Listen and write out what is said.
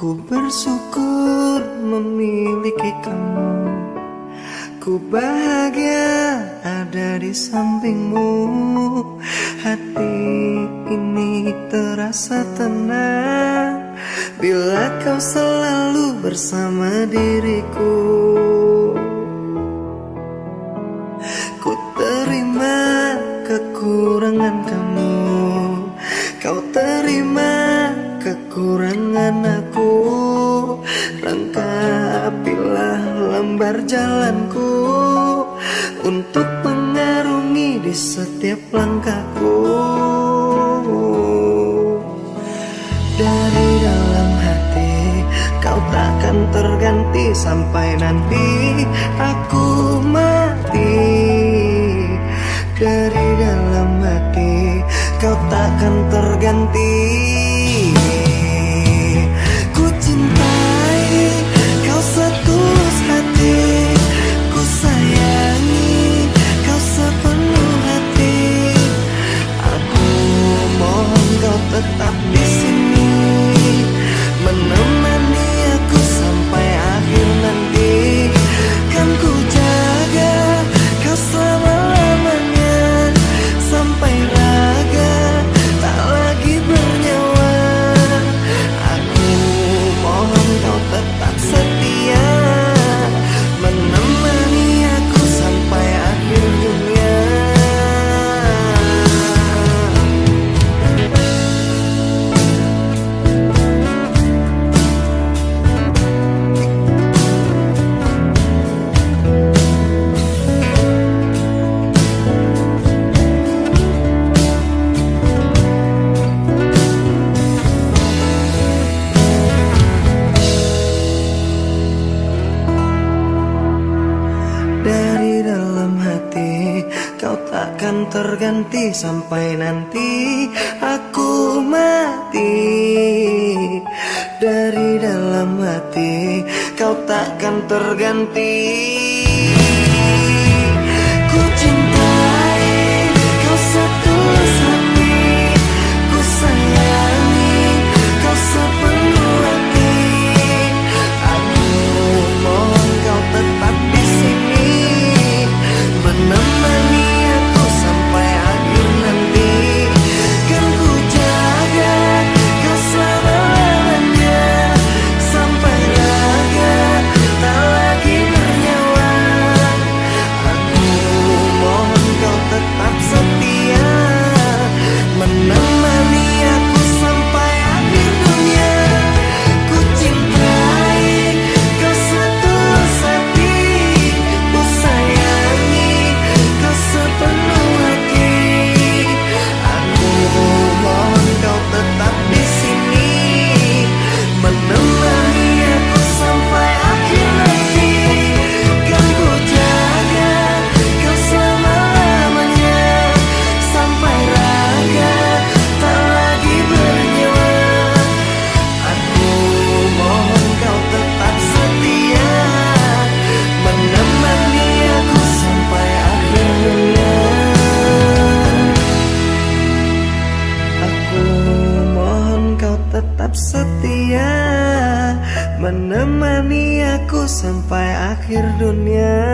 Ku bersyukur memiliki kamu. Ku bahagia ada di sampingmu. Hati ini terasa tenang. Bila kau selalu bersama diriku. Ku terima kekurangan kamu. Kau terima kekurangan aku Lengkapilah lembar jalanku Untuk mengarungi di setiap langkahku. Dari dalam hati Kau takkan terganti sampai nanti Aku mati. Dari dalam hati Kau takkan terganti terganti Sampai nanti Aku mati. Dari dalam hati Kau takkan terganti setia Menemani aku sampai akhir dunia.